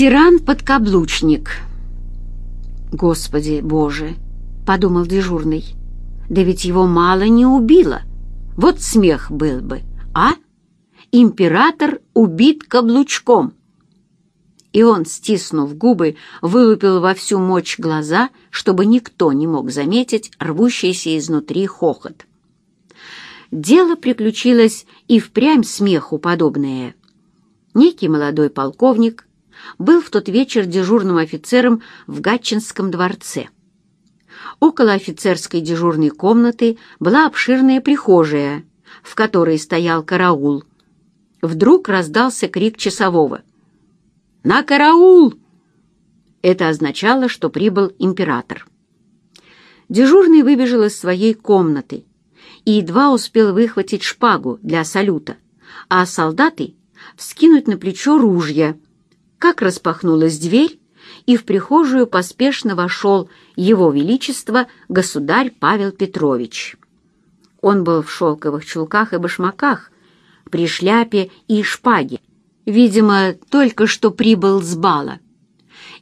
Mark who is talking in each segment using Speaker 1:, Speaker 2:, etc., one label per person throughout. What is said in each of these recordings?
Speaker 1: Тиран-подкаблучник. «Господи Боже!» — подумал дежурный. «Да ведь его мало не убило. Вот смех был бы, а? Император убит каблучком!» И он, стиснув губы, вылупил во всю мощь глаза, чтобы никто не мог заметить рвущийся изнутри хохот. Дело приключилось и впрямь смеху подобное. Некий молодой полковник был в тот вечер дежурным офицером в Гатчинском дворце. Около офицерской дежурной комнаты была обширная прихожая, в которой стоял караул. Вдруг раздался крик часового. «На караул!» Это означало, что прибыл император. Дежурный выбежал из своей комнаты и едва успел выхватить шпагу для салюта, а солдаты — вскинуть на плечо ружья — как распахнулась дверь, и в прихожую поспешно вошел его величество государь Павел Петрович. Он был в шелковых чулках и башмаках, при шляпе и шпаге. Видимо, только что прибыл с бала.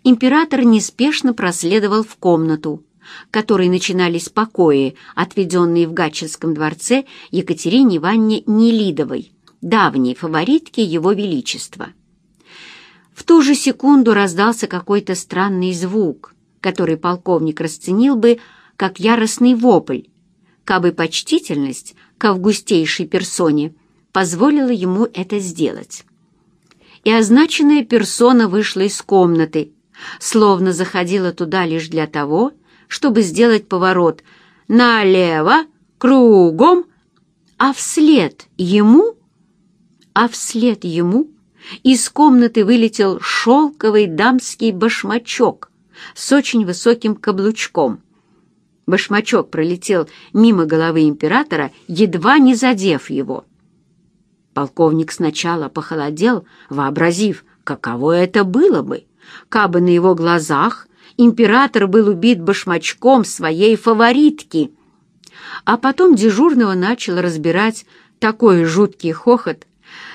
Speaker 1: Император неспешно проследовал в комнату, которой начинались покои, отведенные в Гатчинском дворце Екатерине Ивановне Нелидовой, давней фаворитке его величества. В ту же секунду раздался какой-то странный звук, который полковник расценил бы как яростный вопль, кабы почтительность к августейшей персоне позволила ему это сделать. И означенная персона вышла из комнаты, словно заходила туда лишь для того, чтобы сделать поворот налево, кругом, а вслед ему, а вслед ему из комнаты вылетел шелковый дамский башмачок с очень высоким каблучком. Башмачок пролетел мимо головы императора, едва не задев его. Полковник сначала похолодел, вообразив, каково это было бы, кабы на его глазах император был убит башмачком своей фаворитки. А потом дежурного начал разбирать такой жуткий хохот,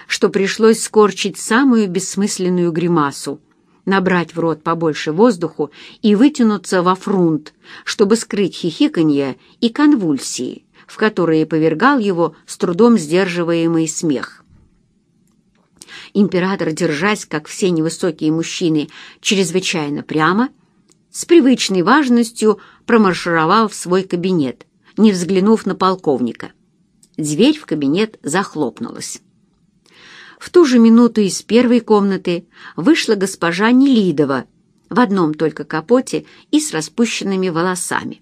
Speaker 1: что пришлось скорчить самую бессмысленную гримасу, набрать в рот побольше воздуху и вытянуться во фрунт, чтобы скрыть хихиканье и конвульсии, в которые повергал его с трудом сдерживаемый смех. Император, держась, как все невысокие мужчины, чрезвычайно прямо, с привычной важностью промаршировал в свой кабинет, не взглянув на полковника. Дверь в кабинет захлопнулась. В ту же минуту из первой комнаты вышла госпожа Нелидова в одном только капоте и с распущенными волосами.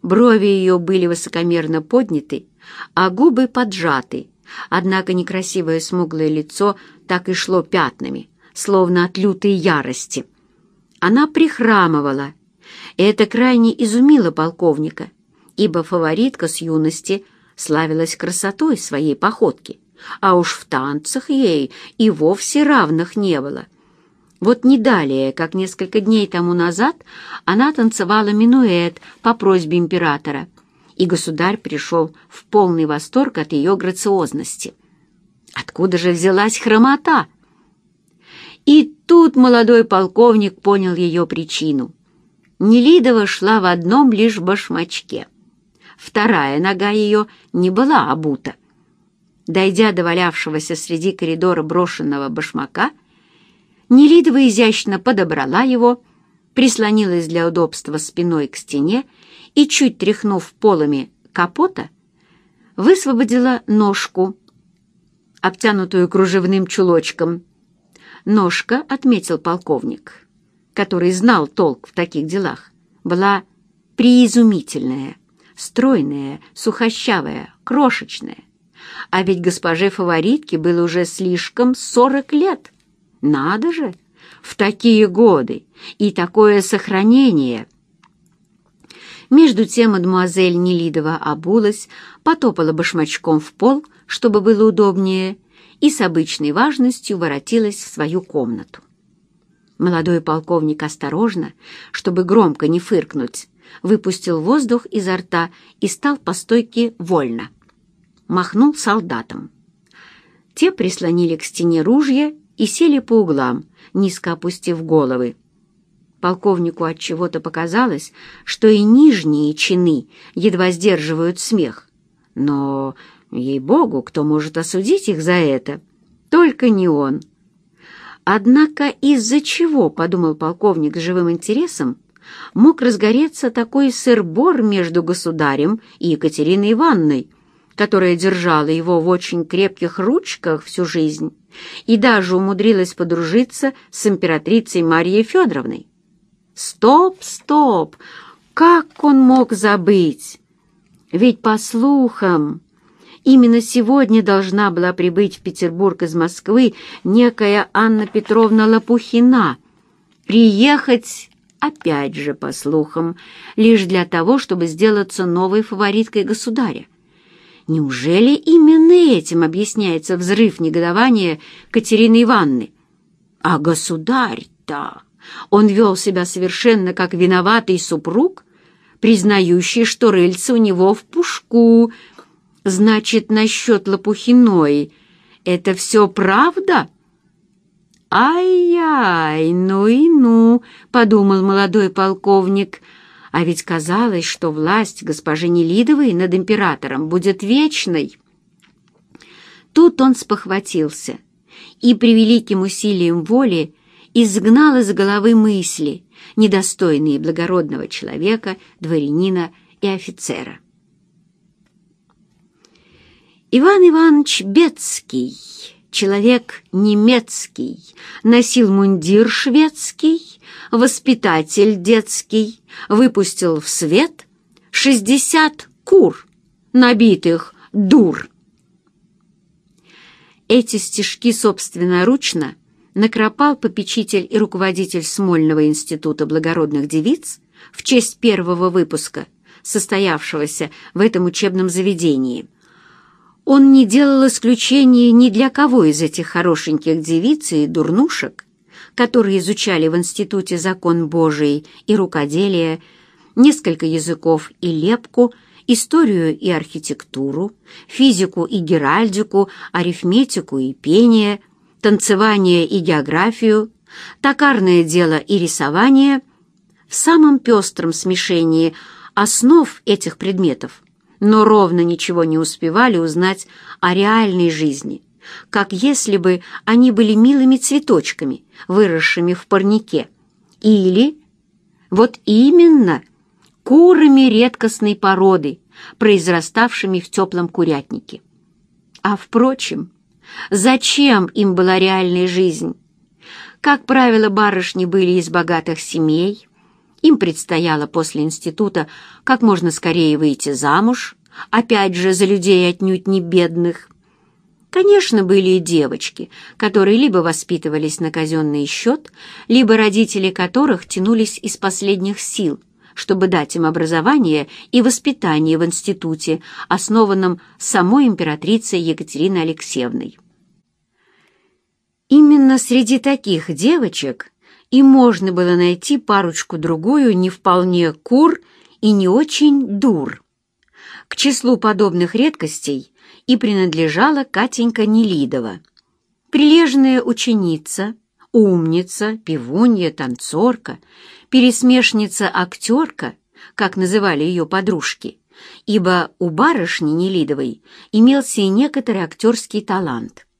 Speaker 1: Брови ее были высокомерно подняты, а губы поджаты, однако некрасивое смуглое лицо так и шло пятнами, словно от лютой ярости. Она прихрамывала, и это крайне изумило полковника, ибо фаворитка с юности славилась красотой своей походки а уж в танцах ей и вовсе равных не было. Вот не далее, как несколько дней тому назад, она танцевала минуэт по просьбе императора, и государь пришел в полный восторг от ее грациозности. Откуда же взялась хромота? И тут молодой полковник понял ее причину. Нелидова шла в одном лишь башмачке. Вторая нога ее не была обута. Дойдя до валявшегося среди коридора брошенного башмака, Нелидова изящно подобрала его, прислонилась для удобства спиной к стене и, чуть тряхнув полами капота, высвободила ножку, обтянутую кружевным чулочком. Ножка, отметил полковник, который знал толк в таких делах, была преизумительная, стройная, сухощавая, крошечная. А ведь госпоже-фаворитке было уже слишком сорок лет. Надо же! В такие годы и такое сохранение! Между тем мадемуазель Нелидова обулась, потопала башмачком в пол, чтобы было удобнее, и с обычной важностью воротилась в свою комнату. Молодой полковник осторожно, чтобы громко не фыркнуть, выпустил воздух изо рта и стал по стойке вольно махнул солдатам. Те прислонили к стене ружья и сели по углам, низко опустив головы. Полковнику от чего-то показалось, что и нижние чины едва сдерживают смех. Но, ей-богу, кто может осудить их за это? Только не он. Однако из-за чего, подумал полковник с живым интересом, мог разгореться такой сыр-бор между государем и Екатериной Ивановной, которая держала его в очень крепких ручках всю жизнь и даже умудрилась подружиться с императрицей Марией Федоровной. Стоп, стоп! Как он мог забыть? Ведь, по слухам, именно сегодня должна была прибыть в Петербург из Москвы некая Анна Петровна Лопухина. Приехать, опять же, по слухам, лишь для того, чтобы сделаться новой фавориткой государя. Неужели именно этим объясняется взрыв негодования Катерины Ивановны? А государь-то... Он вел себя совершенно как виноватый супруг, признающий, что рыльце у него в пушку. Значит, насчет Лопухиной это все правда? «Ай-яй, ну и ну!» — подумал молодой полковник. А ведь казалось, что власть госпожи Нелидовой над императором будет вечной. Тут он спохватился и превеликим усилием воли изгнал из головы мысли, недостойные благородного человека, дворянина и офицера. Иван Иванович Бецкий, человек немецкий, носил мундир шведский, воспитатель детский, выпустил в свет шестьдесят кур, набитых дур. Эти стишки собственноручно накропал попечитель и руководитель Смольного института благородных девиц в честь первого выпуска, состоявшегося в этом учебном заведении. Он не делал исключения ни для кого из этих хорошеньких девиц и дурнушек, которые изучали в институте закон Божий и рукоделие, несколько языков и лепку, историю и архитектуру, физику и геральдику, арифметику и пение – танцевание и географию, токарное дело и рисование. В самом пестром смешении основ этих предметов, но ровно ничего не успевали узнать о реальной жизни, как если бы они были милыми цветочками, выросшими в парнике, или, вот именно, курами редкостной породы, произраставшими в теплом курятнике. А, впрочем, Зачем им была реальная жизнь? Как правило, барышни были из богатых семей. Им предстояло после института как можно скорее выйти замуж, опять же, за людей отнюдь не бедных. Конечно, были и девочки, которые либо воспитывались на казенный счет, либо родители которых тянулись из последних сил, чтобы дать им образование и воспитание в институте, основанном самой императрицей Екатериной Алексеевной. Именно среди таких девочек и можно было найти парочку-другую не вполне кур и не очень дур. К числу подобных редкостей и принадлежала Катенька Нелидова. Прилежная ученица, умница, пивунья, танцорка, пересмешница-актерка, как называли ее подружки, ибо у барышни Нелидовой имелся и некоторый актерский талант –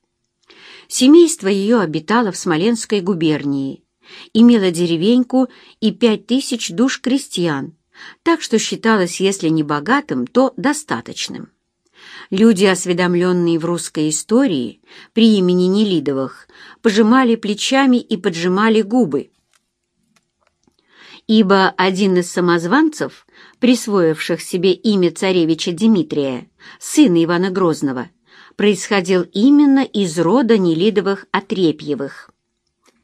Speaker 1: Семейство ее обитало в Смоленской губернии, имело деревеньку и пять тысяч душ крестьян, так что считалось, если не богатым, то достаточным. Люди, осведомленные в русской истории, при имени Нелидовых, пожимали плечами и поджимали губы, ибо один из самозванцев, присвоивших себе имя царевича Дмитрия, сына Ивана Грозного, происходил именно из рода Нелидовых Отрепьевых.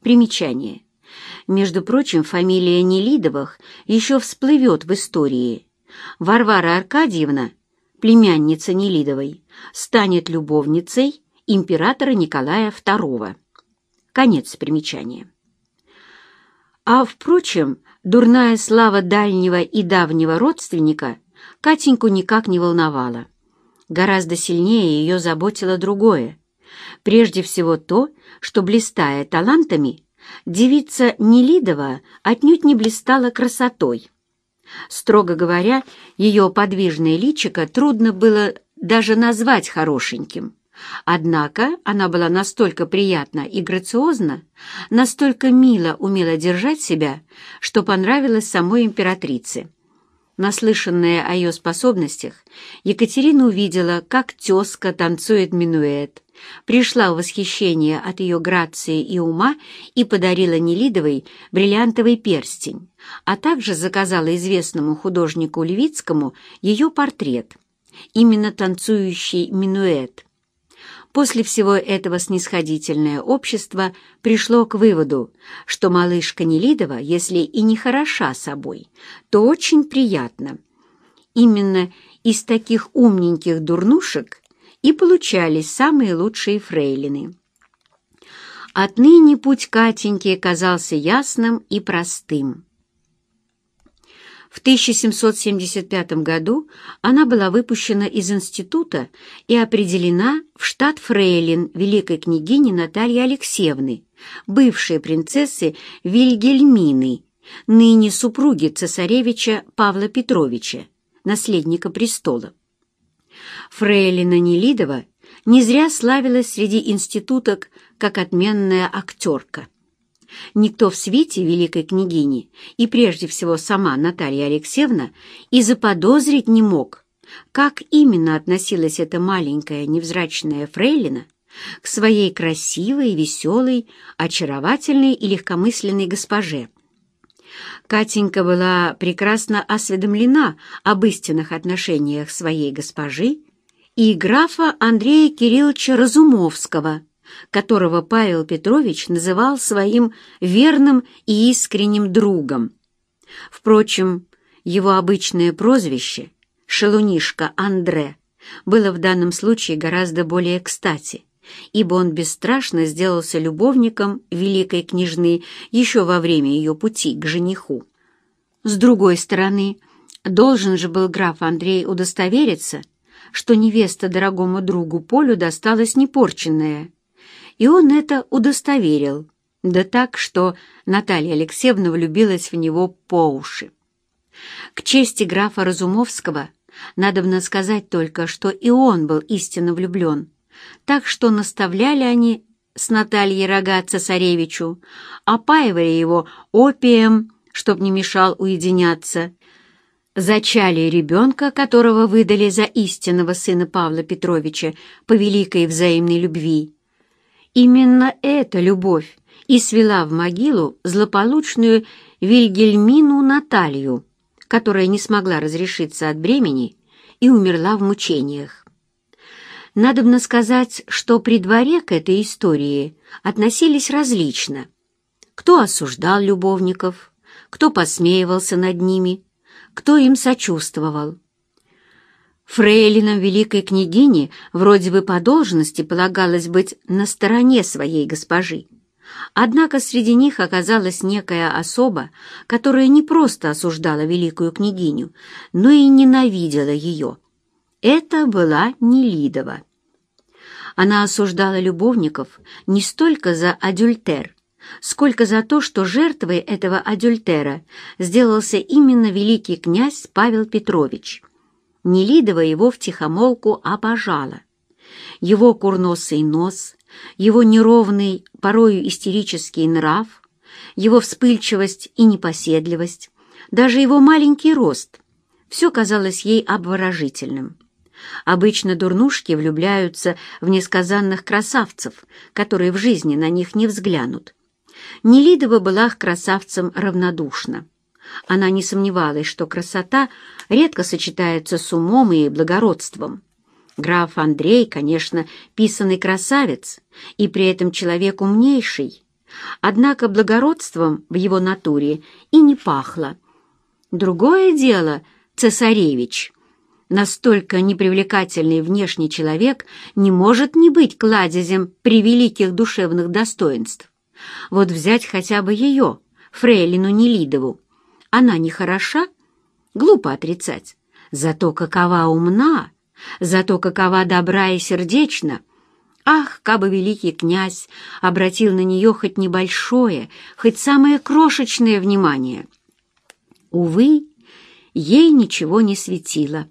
Speaker 1: Примечание. Между прочим, фамилия Нелидовых еще всплывет в истории. Варвара Аркадьевна, племянница Нелидовой, станет любовницей императора Николая II. Конец примечания. А, впрочем, дурная слава дальнего и давнего родственника Катеньку никак не волновала. Гораздо сильнее ее заботило другое. Прежде всего то, что, блистая талантами, девица Нелидова отнюдь не блистала красотой. Строго говоря, ее подвижное личико трудно было даже назвать хорошеньким. Однако она была настолько приятна и грациозна, настолько мило умела держать себя, что понравилась самой императрице. Наслышанная о ее способностях, Екатерина увидела, как тезка танцует минуэт, пришла в восхищение от ее грации и ума и подарила Нелидовой бриллиантовый перстень, а также заказала известному художнику Левицкому ее портрет, именно танцующий минуэт. После всего этого снисходительное общество пришло к выводу, что малышка Нелидова, если и не хороша собой, то очень приятна. Именно из таких умненьких дурнушек и получались самые лучшие фрейлины. Отныне путь Катеньки казался ясным и простым. В 1775 году она была выпущена из института и определена в штат фрейлин великой княгини Натальи Алексеевны, бывшей принцессы Вильгельмины, ныне супруги цесаревича Павла Петровича, наследника престола. Фрейлина Нелидова не зря славилась среди институток как отменная актерка. Никто в свете великой княгини, и прежде всего сама Наталья Алексеевна, и заподозрить не мог, как именно относилась эта маленькая невзрачная фрейлина к своей красивой, веселой, очаровательной и легкомысленной госпоже. Катенька была прекрасно осведомлена об истинных отношениях своей госпожи и графа Андрея Кирилловича Разумовского – которого Павел Петрович называл своим верным и искренним другом. Впрочем, его обычное прозвище «Шелунишка Андре» было в данном случае гораздо более кстати, ибо он бесстрашно сделался любовником великой княжны еще во время ее пути к жениху. С другой стороны, должен же был граф Андрей удостовериться, что невеста дорогому другу Полю досталась непорченная, и он это удостоверил, да так, что Наталья Алексеевна влюбилась в него по уши. К чести графа Разумовского надобно сказать только, что и он был истинно влюблен, так что наставляли они с Натальей рога цесаревичу, опаивали его опием, чтоб не мешал уединяться, зачали ребенка, которого выдали за истинного сына Павла Петровича по великой взаимной любви, Именно эта любовь и свела в могилу злополучную Вильгельмину Наталью, которая не смогла разрешиться от бремени и умерла в мучениях. Надобно сказать, что при дворе к этой истории относились различно. Кто осуждал любовников, кто посмеивался над ними, кто им сочувствовал. Фрейлинам великой княгини вроде бы по должности полагалось быть на стороне своей госпожи. Однако среди них оказалась некая особа, которая не просто осуждала великую княгиню, но и ненавидела ее. Это была Нелидова. Она осуждала любовников не столько за адюльтер, сколько за то, что жертвой этого адюльтера сделался именно великий князь Павел Петрович – Нелидова его втихомолку обожала. Его курносый нос, его неровный, порою истерический нрав, его вспыльчивость и непоседливость, даже его маленький рост — все казалось ей обворожительным. Обычно дурнушки влюбляются в несказанных красавцев, которые в жизни на них не взглянут. Нелидова была к красавцам равнодушна. Она не сомневалась, что красота редко сочетается с умом и благородством. Граф Андрей, конечно, писанный красавец, и при этом человек умнейший, однако благородством в его натуре и не пахло. Другое дело — цесаревич. Настолько непривлекательный внешний человек не может не быть кладезем превеликих душевных достоинств. Вот взять хотя бы ее, фрейлину Нелидову. Она не хороша? Глупо отрицать. Зато какова умна, зато какова добра и сердечна. Ах, кабы великий князь обратил на нее хоть небольшое, хоть самое крошечное внимание. Увы, ей ничего не светило.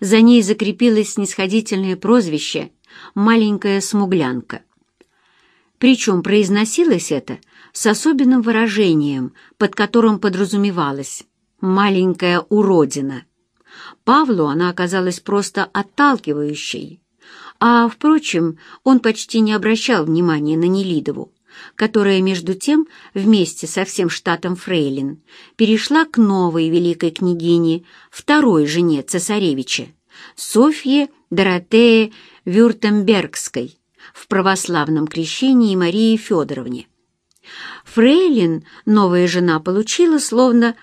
Speaker 1: За ней закрепилось снисходительное прозвище «маленькая смуглянка». Причем произносилось это с особенным выражением, под которым подразумевалось «маленькая уродина». Павлу она оказалась просто отталкивающей, а, впрочем, он почти не обращал внимания на Нелидову, которая, между тем, вместе со всем штатом Фрейлин, перешла к новой великой княгине, второй жене цесаревича, Софье Доротее Вюртембергской, в православном крещении Марии Федоровне. Фрейлин новая жена получила словно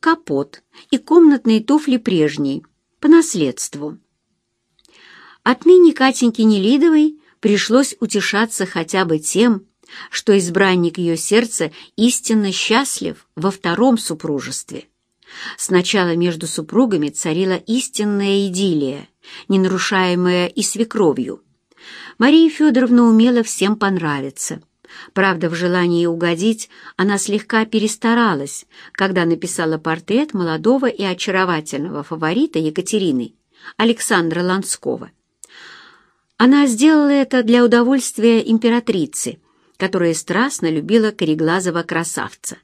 Speaker 1: капот и комнатные туфли прежней, по наследству. Отныне Катеньке Нелидовой пришлось утешаться хотя бы тем, что избранник ее сердца истинно счастлив во втором супружестве. Сначала между супругами царила истинная идиллия, не нарушаемая и свекровью. Мария Федоровна умела всем понравиться. Правда, в желании угодить она слегка перестаралась, когда написала портрет молодого и очаровательного фаворита Екатерины, Александра Ланского. Она сделала это для удовольствия императрицы, которая страстно любила кореглазого красавца.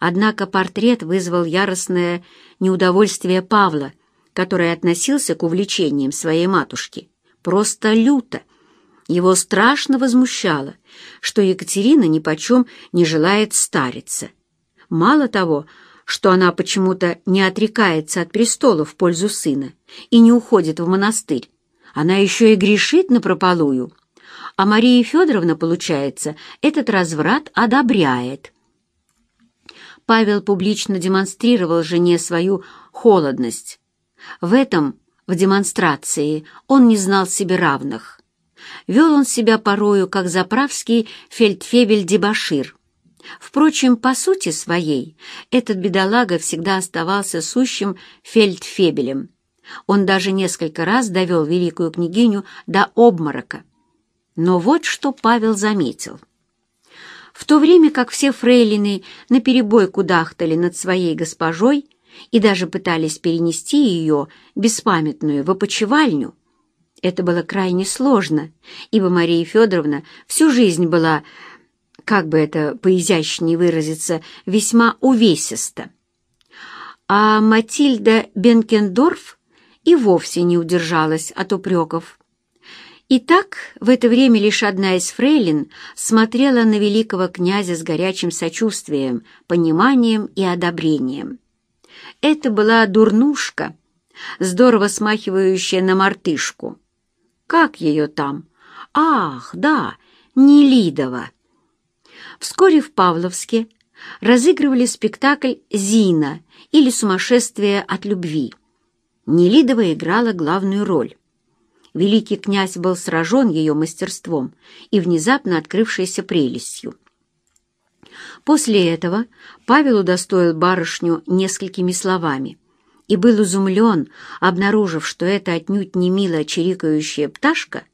Speaker 1: Однако портрет вызвал яростное неудовольствие Павла, который относился к увлечениям своей матушки просто люто. Его страшно возмущало, что Екатерина нипочем не желает стариться. Мало того, что она почему-то не отрекается от престола в пользу сына и не уходит в монастырь, она еще и грешит напропалую. А Мария Федоровна, получается, этот разврат одобряет. Павел публично демонстрировал жене свою холодность. В этом, в демонстрации, он не знал себе равных. Вел он себя порою, как заправский фельдфебель-дебашир. Впрочем, по сути своей, этот бедолага всегда оставался сущим фельдфебелем. Он даже несколько раз довел великую княгиню до обморока. Но вот что Павел заметил. В то время как все фрейлины наперебой кудахтали над своей госпожой и даже пытались перенести ее, беспамятную, в опочивальню, это было крайне сложно, ибо Мария Федоровна всю жизнь была, как бы это поизящнее выразиться, весьма увесиста. А Матильда Бенкендорф и вовсе не удержалась от упреков. И так в это время лишь одна из фрейлин смотрела на великого князя с горячим сочувствием, пониманием и одобрением. Это была дурнушка, здорово смахивающая на мартышку. Как ее там? Ах, да, Нелидова. Вскоре в Павловске разыгрывали спектакль «Зина» или «Сумасшествие от любви». Нелидова играла главную роль. Великий князь был сражен ее мастерством и внезапно открывшейся прелестью. После этого Павел удостоил барышню несколькими словами и был изумлен, обнаружив, что это отнюдь не мило чирикающая пташка,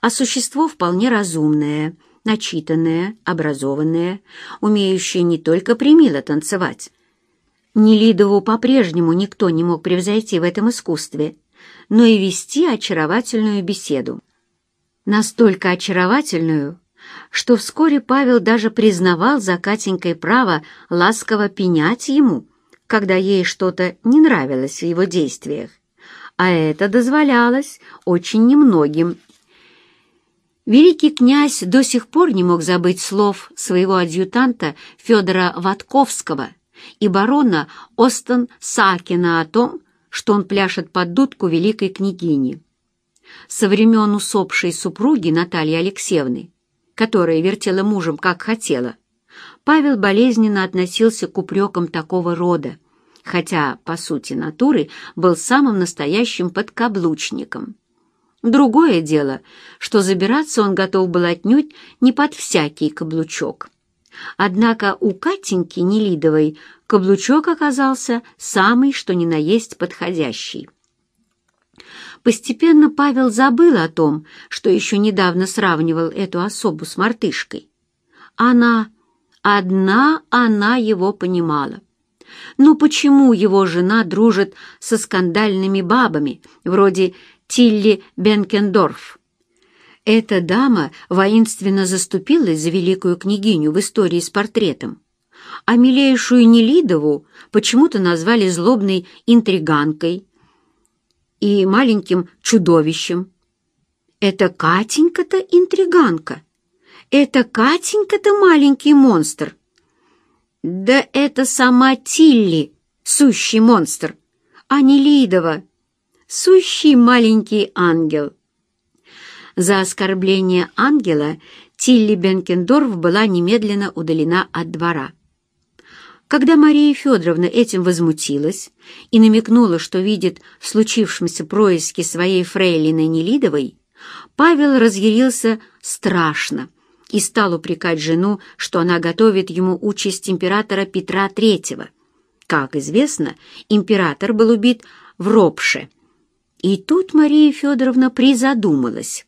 Speaker 1: а существо вполне разумное, начитанное, образованное, умеющее не только примило танцевать, Нелидову по-прежнему никто не мог превзойти в этом искусстве, но и вести очаровательную беседу. Настолько очаровательную, что вскоре Павел даже признавал за Катенькой право ласково пенять ему, когда ей что-то не нравилось в его действиях, а это дозволялось очень немногим. Великий князь до сих пор не мог забыть слов своего адъютанта Федора Ватковского — и барона Остон Сакина о том, что он пляшет под дудку великой княгини. Со времен усопшей супруги Натальи Алексеевны, которая вертела мужем как хотела, Павел болезненно относился к упрекам такого рода, хотя, по сути натуры, был самым настоящим подкаблучником. Другое дело, что забираться он готов был отнюдь не под всякий каблучок. Однако у Катеньки Нелидовой каблучок оказался самый, что ни на есть, подходящий. Постепенно Павел забыл о том, что еще недавно сравнивал эту особу с мартышкой. Она, одна она его понимала. Но почему его жена дружит со скандальными бабами, вроде Тилли Бенкендорф? Эта дама воинственно заступилась за великую княгиню в истории с портретом, а милейшую Нелидову почему-то назвали злобной интриганкой и маленьким чудовищем. Это Катенька-то интриганка, это Катенька-то маленький монстр. Да это сама Тилли, сущий монстр, а не Лидова, сущий маленький ангел. За оскорбление ангела Тилли Бенкендорф была немедленно удалена от двора. Когда Мария Федоровна этим возмутилась и намекнула, что видит в случившемся происке своей фрейлины Нелидовой, Павел разъярился страшно и стал упрекать жену, что она готовит ему участь императора Петра III. Как известно, император был убит в Ропше. И тут Мария Федоровна призадумалась.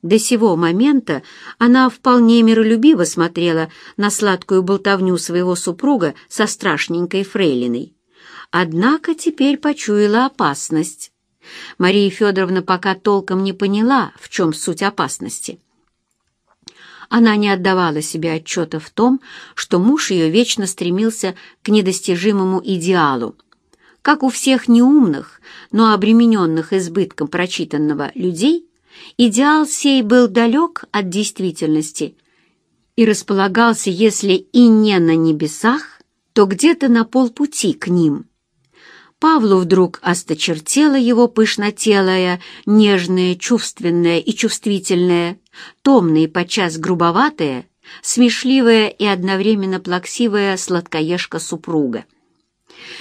Speaker 1: До сего момента она вполне миролюбиво смотрела на сладкую болтовню своего супруга со страшненькой фрейлиной. Однако теперь почуяла опасность. Мария Федоровна пока толком не поняла, в чем суть опасности. Она не отдавала себе отчета в том, что муж ее вечно стремился к недостижимому идеалу. Как у всех неумных, но обремененных избытком прочитанного людей, идеал сей был далек от действительности и располагался, если и не на небесах, то где-то на полпути к ним. Павлу вдруг осточертело его пышнотелое, нежное, чувственное и чувствительное, томное и подчас грубоватое, смешливая и одновременно плаксивая сладкоежка-супруга.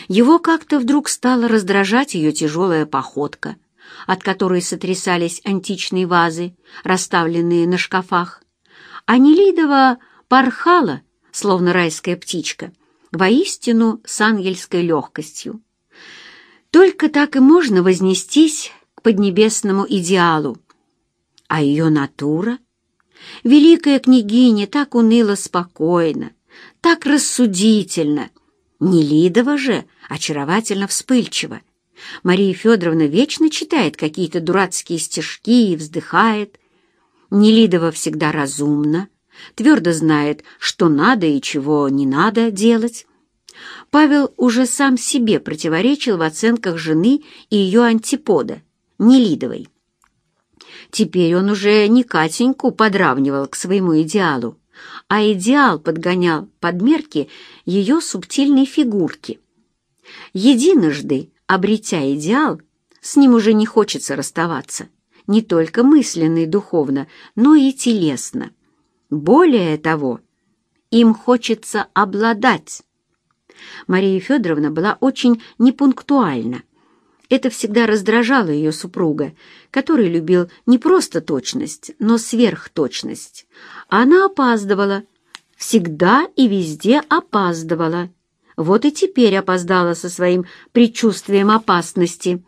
Speaker 1: Его как-то вдруг стала раздражать ее тяжелая походка, от которой сотрясались античные вазы, расставленные на шкафах. А Нелидова порхала, словно райская птичка, воистину с ангельской легкостью. Только так и можно вознестись к поднебесному идеалу. А ее натура? Великая княгиня так уныло спокойно, так рассудительно. Нелидова же очаровательно вспыльчива. Мария Федоровна вечно читает какие-то дурацкие стишки и вздыхает. Нелидова всегда разумна, твердо знает, что надо и чего не надо делать. Павел уже сам себе противоречил в оценках жены и ее антипода, Нелидовой. Теперь он уже не Катеньку подравнивал к своему идеалу, а идеал подгонял под мерки ее субтильной фигурки. Единожды, обретя идеал, с ним уже не хочется расставаться, не только мысленно и духовно, но и телесно. Более того, им хочется обладать. Мария Федоровна была очень непунктуальна. Это всегда раздражало ее супруга, который любил не просто точность, но сверхточность. Она опаздывала, всегда и везде опаздывала. Вот и теперь опоздала со своим предчувствием опасности.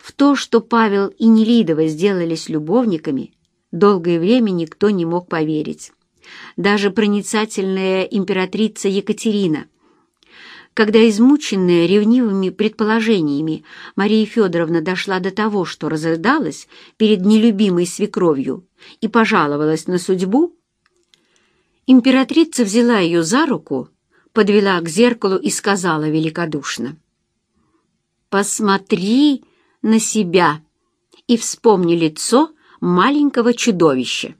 Speaker 1: В то, что Павел и Нелидова сделались любовниками, долгое время никто не мог поверить. Даже проницательная императрица Екатерина – когда, измученная ревнивыми предположениями, Мария Федоровна дошла до того, что разрыдалась перед нелюбимой свекровью и пожаловалась на судьбу, императрица взяла ее за руку, подвела к зеркалу и сказала великодушно, «Посмотри на себя и вспомни лицо маленького чудовища».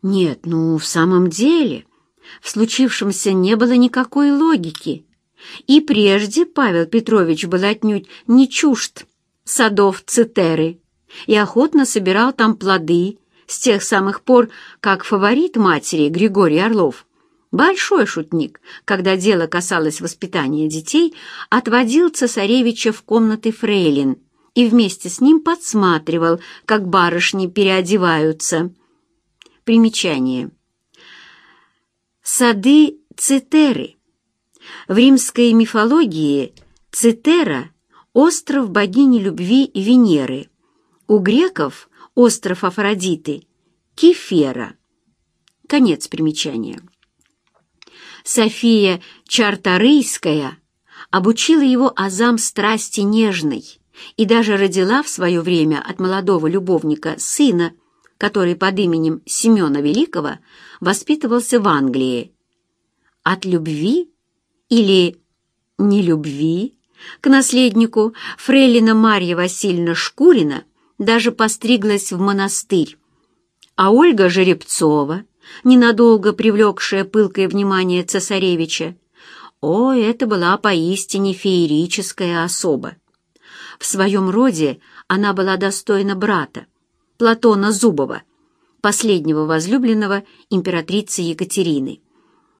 Speaker 1: Нет, ну, в самом деле, в случившемся не было никакой логики. И прежде Павел Петрович был отнюдь не чужд садов Цитеры и охотно собирал там плоды с тех самых пор, как фаворит матери Григорий Орлов, большой шутник, когда дело касалось воспитания детей, отводил цесаревича в комнаты фрейлин и вместе с ним подсматривал, как барышни переодеваются. Примечание. Сады Цитеры в римской мифологии Цитера остров богини любви Венеры, у греков остров Афродиты, Кефера. Конец примечания. София Чарторийская обучила его азам страсти нежной и даже родила в свое время от молодого любовника сына, который под именем Семена Великого воспитывался в Англии. От любви или нелюбви к наследнику фрейлина Марья Васильевна Шкурина даже постриглась в монастырь, а Ольга Жеребцова, ненадолго привлекшая пылкое внимание цесаревича, о, это была поистине феерическая особа. В своем роде она была достойна брата, Платона Зубова, последнего возлюбленного императрицы Екатерины.